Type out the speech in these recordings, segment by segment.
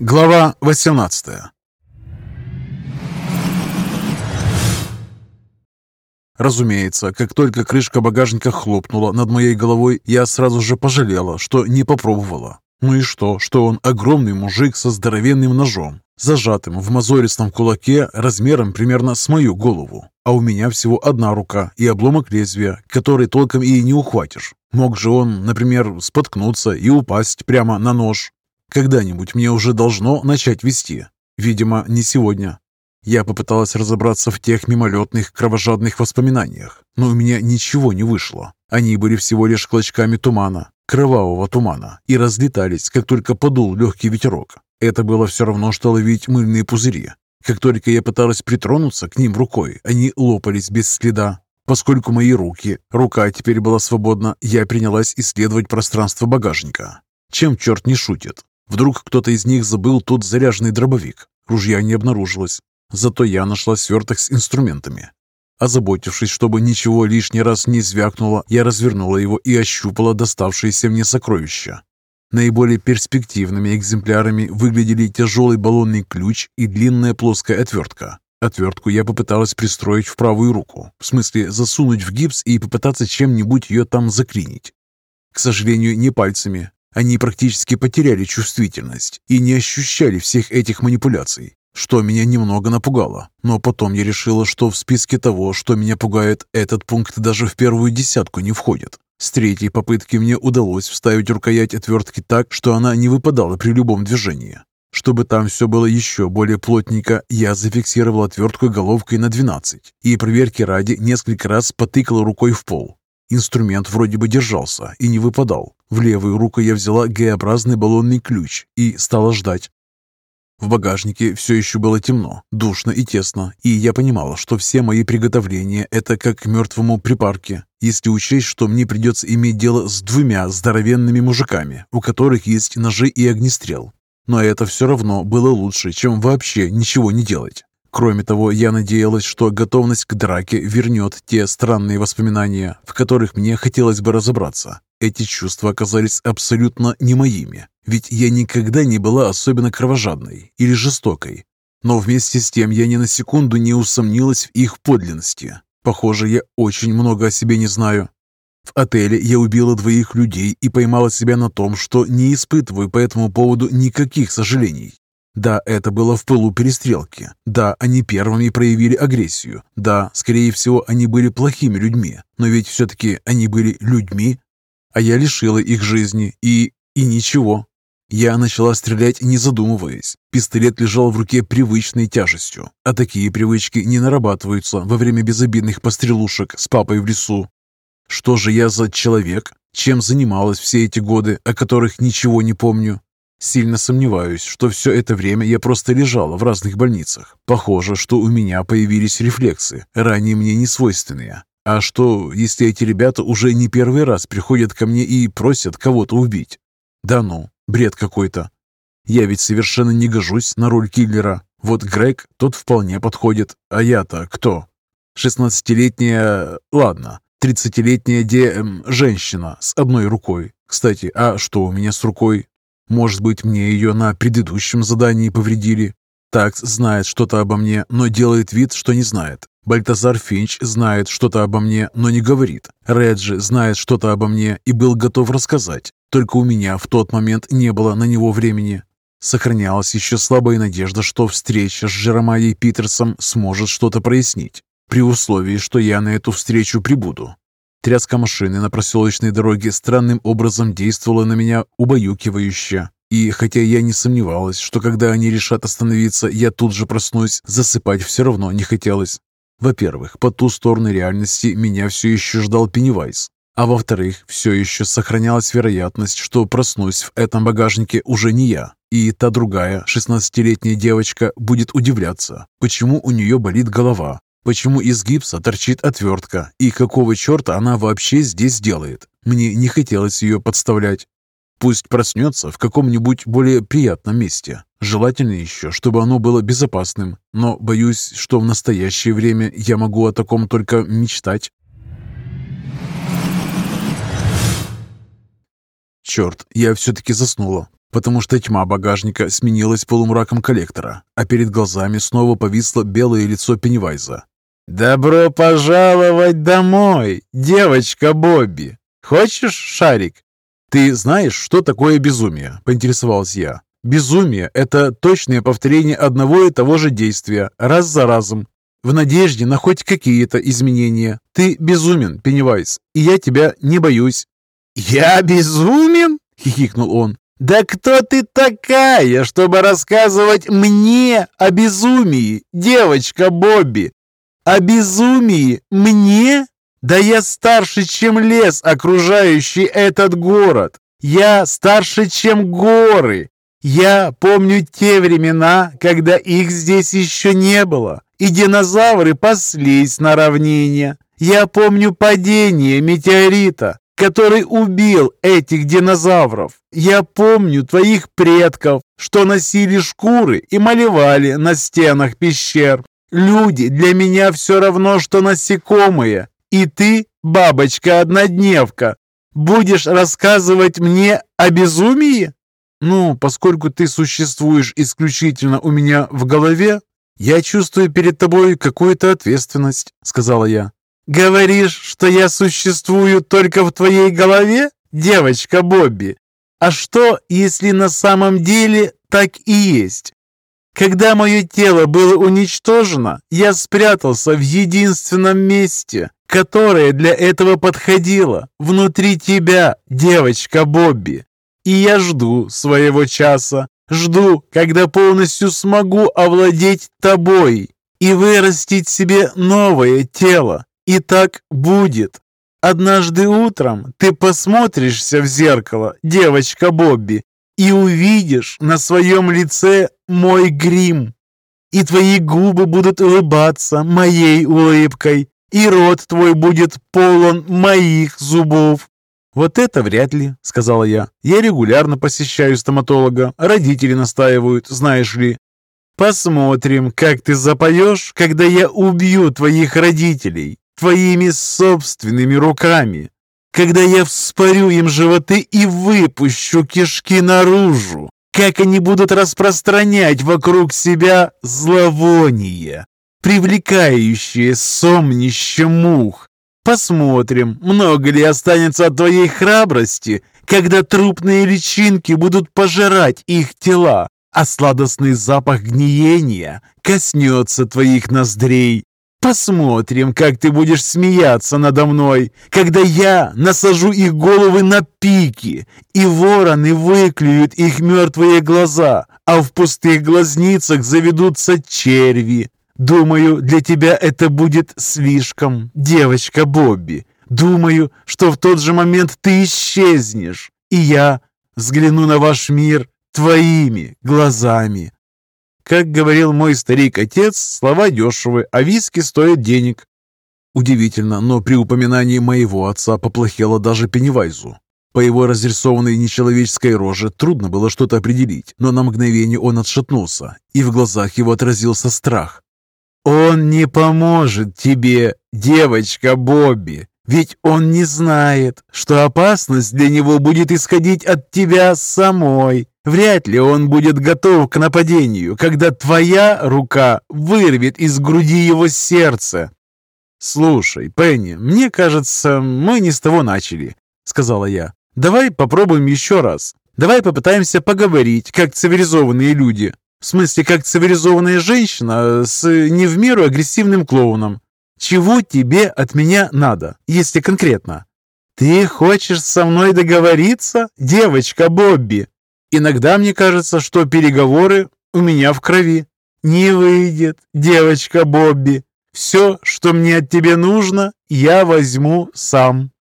Глава 18 Разумеется, как только крышка багажника хлопнула над моей головой, я сразу же пожалела, что не попробовала. Ну и что, что он огромный мужик со здоровенным ножом, зажатым в мозолистом кулаке размером примерно с мою голову. А у меня всего одна рука и обломок лезвия, который толком и не ухватишь. Мог же он, например, споткнуться и упасть прямо на нож. Когда-нибудь мне уже должно начать вести. Видимо, не сегодня. Я попыталась разобраться в тех мимолетных кровожадных воспоминаниях, но у меня ничего не вышло. Они были всего лишь клочками тумана, кровавого тумана, и разлетались, как только подул легкий ветерок. Это было все равно, что ловить мыльные пузыри. Как только я пыталась притронуться к ним рукой, они лопались без следа. Поскольку мои руки, рука теперь была свободна, я принялась исследовать пространство багажника. Чем черт не шутит? Вдруг кто-то из них забыл тут заряженный дробовик. Ружья не обнаружилось. Зато я нашла сверток с инструментами. Озаботившись, чтобы ничего лишний раз не звякнуло, я развернула его и ощупала доставшиеся мне сокровища. Наиболее перспективными экземплярами выглядели тяжелый баллонный ключ и длинная плоская отвертка. Отвертку я попыталась пристроить в правую руку, в смысле засунуть в гипс и попытаться чем-нибудь ее там заклинить. К сожалению, не пальцами, они практически потеряли чувствительность и не ощущали всех этих манипуляций, что меня немного напугало. Но потом я решила, что в списке того, что меня пугает, этот пункт даже в первую десятку не входит. С третьей попытки мне удалось вставить рукоять отвертки так, что она не выпадала при любом движении. Чтобы там все было еще более плотненько, я зафиксировал отвертку головкой на 12 и проверки ради несколько раз потыкал рукой в пол. Инструмент вроде бы держался и не выпадал. В левую руку я взяла Г-образный баллонный ключ и стала ждать. В багажнике все еще было темно, душно и тесно, и я понимала, что все мои приготовления – это как к мертвому припарке, если учесть, что мне придется иметь дело с двумя здоровенными мужиками, у которых есть ножи и огнестрел. Но это все равно было лучше, чем вообще ничего не делать. Кроме того, я надеялась, что готовность к драке вернет те странные воспоминания, в которых мне хотелось бы разобраться. Эти чувства оказались абсолютно не моими, ведь я никогда не была особенно кровожадной или жестокой. Но вместе с тем я ни на секунду не усомнилась в их подлинности. Похоже, я очень много о себе не знаю. В отеле я убила двоих людей и поймала себя на том, что не испытываю по этому поводу никаких сожалений. Да, это было в пылу перестрелки. Да, они первыми проявили агрессию. Да, скорее всего, они были плохими людьми. Но ведь все-таки они были людьми. А я лишила их жизни. И... и ничего. Я начала стрелять, не задумываясь. Пистолет лежал в руке привычной тяжестью. А такие привычки не нарабатываются во время безобидных пострелушек с папой в лесу. Что же я за человек? Чем занималась все эти годы, о которых ничего не помню? Сильно сомневаюсь, что все это время я просто лежала в разных больницах. Похоже, что у меня появились рефлексы, ранее мне не свойственные. А что, если эти ребята уже не первый раз приходят ко мне и просят кого-то убить? Да ну, бред какой-то. Я ведь совершенно не гожусь на роль киллера. Вот Грег, тот вполне подходит. А я-то кто? Шестнадцатилетняя... Ладно, тридцатилетняя де... Эм, женщина с одной рукой. Кстати, а что у меня с рукой? Может быть, мне ее на предыдущем задании повредили? Такс знает что-то обо мне, но делает вид, что не знает. Бальтазар Финч знает что-то обо мне, но не говорит. Реджи знает что-то обо мне и был готов рассказать. Только у меня в тот момент не было на него времени. Сохранялась еще слабая надежда, что встреча с Жеромайей Питерсом сможет что-то прояснить, при условии, что я на эту встречу прибуду. Тряска машины на проселочной дороге странным образом действовала на меня убаюкивающе. И хотя я не сомневалась, что когда они решат остановиться, я тут же проснусь, засыпать все равно не хотелось. Во-первых, по ту сторону реальности меня все еще ждал Пеннивайз. А во-вторых, все еще сохранялась вероятность, что проснусь в этом багажнике уже не я. И та другая, 16-летняя девочка, будет удивляться, почему у нее болит голова, Почему из гипса торчит отвертка? И какого черта она вообще здесь делает? Мне не хотелось ее подставлять. Пусть проснется в каком-нибудь более приятном месте. Желательно еще, чтобы оно было безопасным. Но боюсь, что в настоящее время я могу о таком только мечтать. Черт, я все-таки заснула. потому что тьма багажника сменилась полумраком коллектора, а перед глазами снова повисло белое лицо Пеннивайза. «Добро пожаловать домой, девочка Бобби! Хочешь шарик?» «Ты знаешь, что такое безумие?» – поинтересовался я. «Безумие – это точное повторение одного и того же действия, раз за разом, в надежде на хоть какие-то изменения. Ты безумен, Пеннивайз, и я тебя не боюсь». «Я безумен?» – хихикнул он. «Да кто ты такая, чтобы рассказывать мне о безумии, девочка Бобби? О безумии мне? Да я старше, чем лес, окружающий этот город. Я старше, чем горы. Я помню те времена, когда их здесь еще не было, и динозавры паслись на равнине. Я помню падение метеорита, который убил этих динозавров. Я помню твоих предков, что носили шкуры и малевали на стенах пещер. Люди для меня все равно, что насекомые. И ты, бабочка-однодневка, будешь рассказывать мне о безумии? Ну, поскольку ты существуешь исключительно у меня в голове, я чувствую перед тобой какую-то ответственность, сказала я. Говоришь, что я существую только в твоей голове, девочка Бобби? А что, если на самом деле так и есть? Когда мое тело было уничтожено, я спрятался в единственном месте, которое для этого подходило, внутри тебя, девочка Бобби. И я жду своего часа, жду, когда полностью смогу овладеть тобой и вырастить себе новое тело. И так будет. Однажды утром ты посмотришься в зеркало, девочка Бобби, и увидишь на своем лице мой грим. И твои губы будут улыбаться моей улыбкой, и рот твой будет полон моих зубов. «Вот это вряд ли», — сказала я. «Я регулярно посещаю стоматолога. Родители настаивают, знаешь ли. Посмотрим, как ты запоешь, когда я убью твоих родителей твоими собственными руками когда я вспорю им животы и выпущу кишки наружу, как они будут распространять вокруг себя зловоние, привлекающее сомнище мух. Посмотрим, много ли останется от твоей храбрости, когда трупные личинки будут пожирать их тела, а сладостный запах гниения коснется твоих ноздрей, Посмотрим, как ты будешь смеяться надо мной, когда я насажу их головы на пики, и вороны выклюют их мертвые глаза, а в пустых глазницах заведутся черви. Думаю, для тебя это будет слишком, девочка Бобби. Думаю, что в тот же момент ты исчезнешь, и я взгляну на ваш мир твоими глазами. Как говорил мой старик-отец, слова дешевы, а виски стоят денег. Удивительно, но при упоминании моего отца поплохело даже Пеннивайзу. По его разрисованной нечеловеческой роже трудно было что-то определить, но на мгновение он отшатнулся, и в глазах его отразился страх. «Он не поможет тебе, девочка Бобби, ведь он не знает, что опасность для него будет исходить от тебя самой. Вряд ли он будет готов к нападению, когда твоя рука вырвет из груди его сердце. «Слушай, Пенни, мне кажется, мы не с того начали», — сказала я. «Давай попробуем еще раз. Давай попытаемся поговорить, как цивилизованные люди. В смысле, как цивилизованная женщина с не в меру агрессивным клоуном. Чего тебе от меня надо, если конкретно?» «Ты хочешь со мной договориться, девочка Бобби?» Иногда мне кажется, что переговоры у меня в крови. Не выйдет, девочка Бобби. Все, что мне от тебя нужно, я возьму сам.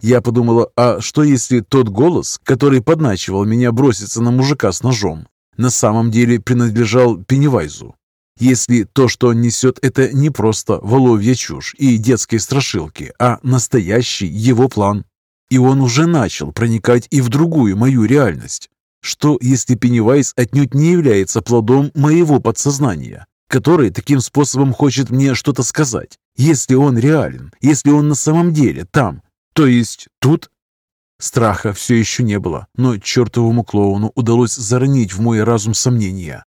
Я подумала, а что если тот голос, который подначивал меня броситься на мужика с ножом, на самом деле принадлежал Пеннивайзу? Если то, что он несет, это не просто воловья чушь и детские страшилки, а настоящий его план. И он уже начал проникать и в другую мою реальность. Что, если Пеннивайз отнюдь не является плодом моего подсознания, который таким способом хочет мне что-то сказать? Если он реален, если он на самом деле там, то есть тут? Страха все еще не было, но чертовому клоуну удалось заронить в мой разум сомнения.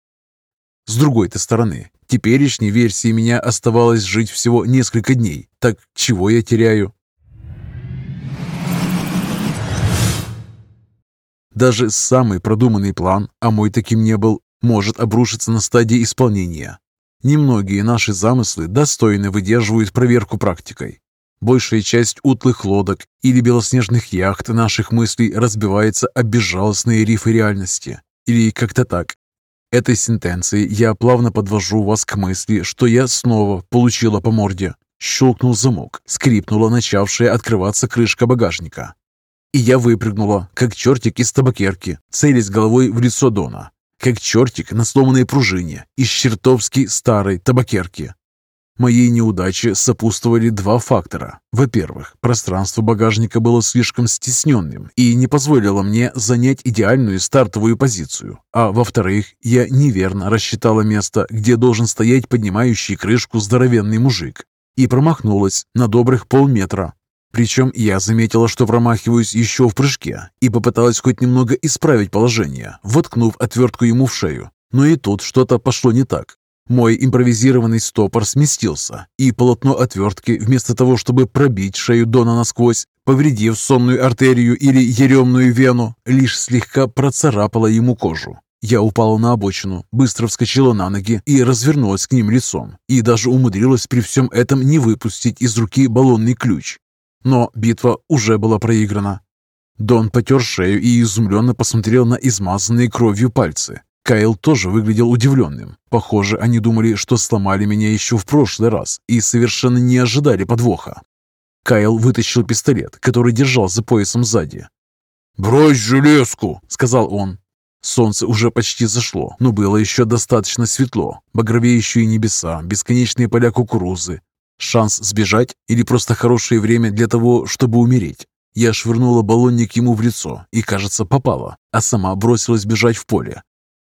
С другой-то стороны, теперешней версии меня оставалось жить всего несколько дней. Так чего я теряю? Даже самый продуманный план, а мой таким не был, может обрушиться на стадии исполнения. Немногие наши замыслы достойно выдерживают проверку практикой. Большая часть утлых лодок или белоснежных яхт наших мыслей разбивается об безжалостные рифы реальности. Или как-то так. Этой сентенцией я плавно подвожу вас к мысли, что я снова получила по морде. Щелкнул замок, скрипнула начавшая открываться крышка багажника. И я выпрыгнула, как чертик из табакерки, целясь головой в лицо Дона, как чертик на сломанной пружине из чертовски старой табакерки. Моей неудаче сопутствовали два фактора. Во-первых, пространство багажника было слишком стесненным и не позволило мне занять идеальную стартовую позицию. А во-вторых, я неверно рассчитала место, где должен стоять поднимающий крышку здоровенный мужик, и промахнулась на добрых полметра. Причем я заметила, что промахиваюсь еще в прыжке и попыталась хоть немного исправить положение, воткнув отвертку ему в шею. Но и тут что-то пошло не так. Мой импровизированный стопор сместился, и полотно отвертки, вместо того, чтобы пробить шею Дона насквозь, повредив сонную артерию или еремную вену, лишь слегка процарапало ему кожу. Я упала на обочину, быстро вскочила на ноги и развернулась к ним лицом, и даже умудрилась при всем этом не выпустить из руки баллонный ключ, но битва уже была проиграна. Дон потер шею и изумленно посмотрел на измазанные кровью пальцы. Кайл тоже выглядел удивленным. Похоже, они думали, что сломали меня еще в прошлый раз и совершенно не ожидали подвоха. Кайл вытащил пистолет, который держал за поясом сзади. «Брось железку!» — сказал он. Солнце уже почти зашло, но было еще достаточно светло. Багровеющие небеса, бесконечные поля кукурузы, Шанс сбежать или просто хорошее время для того, чтобы умереть? Я швырнула баллонник ему в лицо и, кажется, попала, а сама бросилась бежать в поле.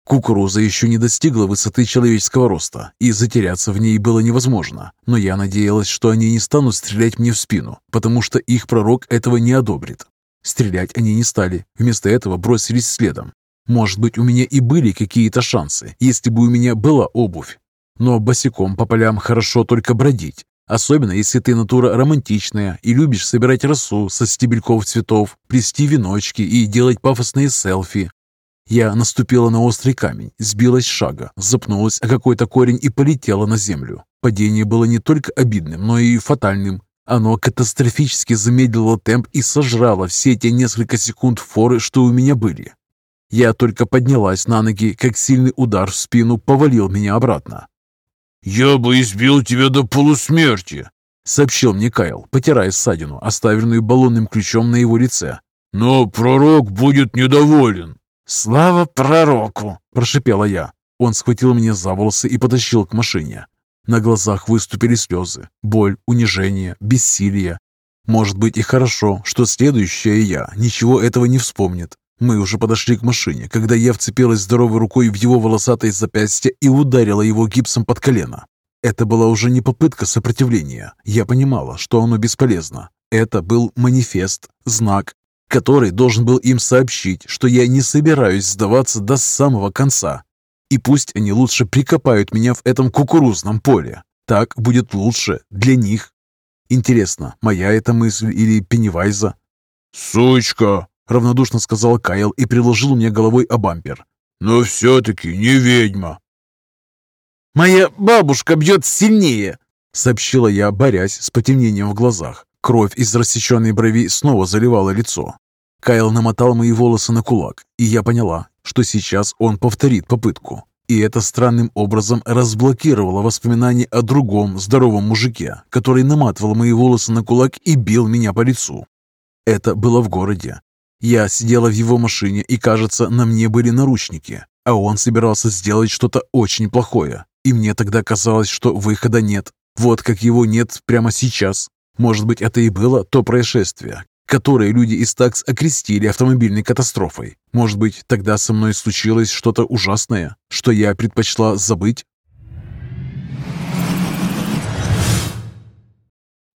Кукуруза еще не достигла высоты человеческого роста, и затеряться в ней было невозможно, но я надеялась, что они не станут стрелять мне в спину, потому что их пророк этого не одобрит. Стрелять они не стали, вместо этого бросились следом. Может быть, у меня и были какие-то шансы, если бы у меня была обувь. Но босиком по полям хорошо только бродить, Особенно, если ты натура романтичная и любишь собирать росу со стебельков цветов, плести веночки и делать пафосные селфи. Я наступила на острый камень, сбилась с шага, запнулась о какой-то корень и полетела на землю. Падение было не только обидным, но и фатальным. Оно катастрофически замедлило темп и сожрало все те несколько секунд форы, что у меня были. Я только поднялась на ноги, как сильный удар в спину повалил меня обратно. «Я бы избил тебя до полусмерти», — сообщил мне Кайл, потирая ссадину, оставленную баллонным ключом на его лице. «Но пророк будет недоволен». «Слава пророку!» – прошипела я. Он схватил меня за волосы и потащил к машине. На глазах выступили слезы, боль, унижение, бессилие. Может быть и хорошо, что следующая я ничего этого не вспомнит. Мы уже подошли к машине, когда я вцепилась здоровой рукой в его волосатое запястье и ударила его гипсом под колено. Это была уже не попытка сопротивления. Я понимала, что оно бесполезно. Это был манифест, знак, который должен был им сообщить, что я не собираюсь сдаваться до самого конца. И пусть они лучше прикопают меня в этом кукурузном поле. Так будет лучше для них. Интересно, моя это мысль или Пеннивайза? «Сучка!» Равнодушно сказал Кайл и приложил мне головой о бампер. «Но все-таки не ведьма». «Моя бабушка бьет сильнее», — сообщила я, борясь с потемнением в глазах. Кровь из рассеченной брови снова заливала лицо. Кайл намотал мои волосы на кулак, и я поняла, что сейчас он повторит попытку. И это странным образом разблокировало воспоминания о другом здоровом мужике, который наматывал мои волосы на кулак и бил меня по лицу. Это было в городе, я сидела в его машине, и, кажется, на мне были наручники, а он собирался сделать что-то очень плохое. И мне тогда казалось, что выхода нет. Вот как его нет прямо сейчас. Может быть, это и было то происшествие, которое люди из ТАКС окрестили автомобильной катастрофой. Может быть, тогда со мной случилось что-то ужасное, что я предпочла забыть?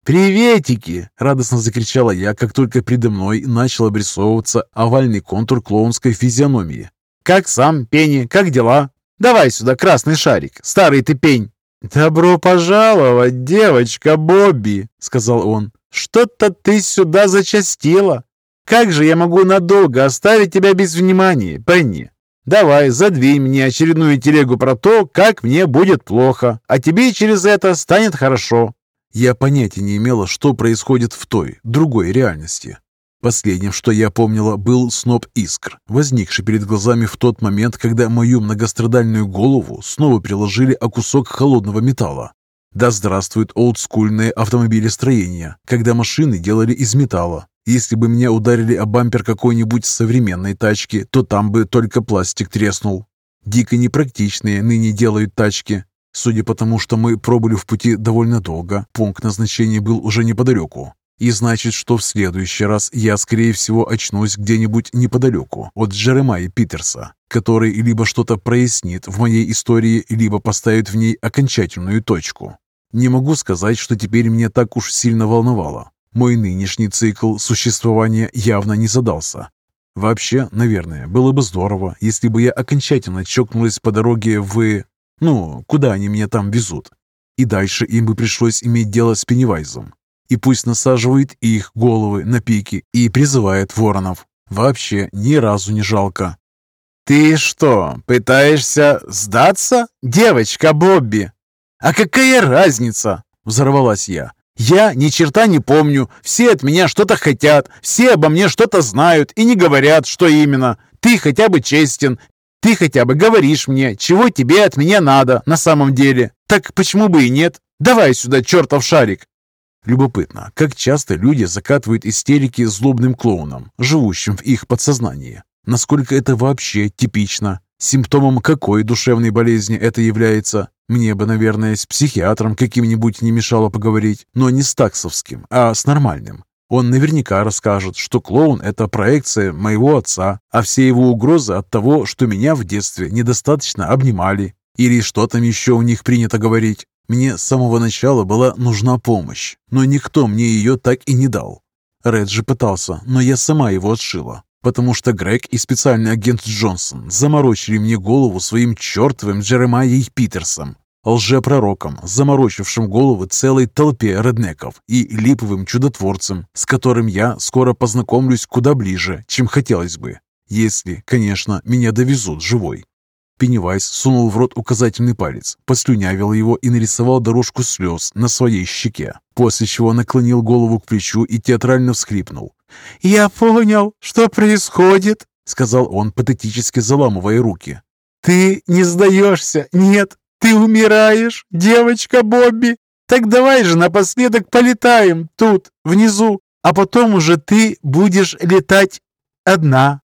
«Приветики!» – радостно закричала я, как только предо мной начал обрисовываться овальный контур клоунской физиономии. «Как сам, Пенни, как дела? Давай сюда красный шарик, старый ты пень!» «Добро пожаловать, девочка Бобби!» – сказал он. «Что-то ты сюда зачастила. Как же я могу надолго оставить тебя без внимания, Пенни? Давай, задвинь мне очередную телегу про то, как мне будет плохо, а тебе через это станет хорошо. Я понятия не имела, что происходит в той, другой реальности. Последним, что я помнила, был сноп искр, возникший перед глазами в тот момент, когда мою многострадальную голову снова приложили о кусок холодного металла. Да здравствует олдскульное автомобилестроение, когда машины делали из металла. Если бы меня ударили о бампер какой-нибудь современной тачки, то там бы только пластик треснул. Дико непрактичные ныне делают тачки, Судя по тому, что мы пробыли в пути довольно долго, пункт назначения был уже неподалеку. И значит, что в следующий раз я, скорее всего, очнусь где-нибудь неподалеку от Джеремая Питерса, который либо что-то прояснит в моей истории, либо поставит в ней окончательную точку. Не могу сказать, что теперь мне так уж сильно волновало. Мой нынешний цикл существования явно не задался. Вообще, наверное, было бы здорово, если бы я окончательно чокнулась по дороге в... Ну, куда они меня там везут? И дальше им бы пришлось иметь дело с Пеннивайзом. И пусть насаживает их головы на пики и призывает воронов. Вообще ни разу не жалко. «Ты что, пытаешься сдаться, девочка Бобби?» «А какая разница?» – взорвалась я. «Я ни черта не помню, все от меня что-то хотят, все обо мне что-то знают и не говорят, что именно. Ты хотя бы честен, ты хотя бы говоришь мне, чего тебе от меня надо на самом деле. Так почему бы и нет? Давай сюда чертов шарик!» Любопытно, как часто люди закатывают истерики злобным клоунам, живущим в их подсознании. Насколько это вообще типично? Симптомом какой душевной болезни это является? Мне бы, наверное, с психиатром каким-нибудь не мешало поговорить, но не с таксовским, а с нормальным. Он наверняка расскажет, что клоун – это проекция моего отца, а все его угрозы от того, что меня в детстве недостаточно обнимали. Или что там еще у них принято говорить. Мне с самого начала была нужна помощь, но никто мне ее так и не дал. Реджи пытался, но я сама его отшила, потому что Грег и специальный агент Джонсон заморочили мне голову своим чертовым Джеремайей Питерсом, лжепророком, заморочившим головы целой толпе реднеков и липовым чудотворцем, с которым я скоро познакомлюсь куда ближе, чем хотелось бы, если, конечно, меня довезут живой. Пеннивайз сунул в рот указательный палец, послюнявил его и нарисовал дорожку слез на своей щеке, после чего наклонил голову к плечу и театрально всхлипнул. «Я понял, что происходит», — сказал он, патетически заламывая руки. «Ты не сдаешься, нет, «Ты умираешь, девочка Бобби? Так давай же напоследок полетаем тут, внизу, а потом уже ты будешь летать одна».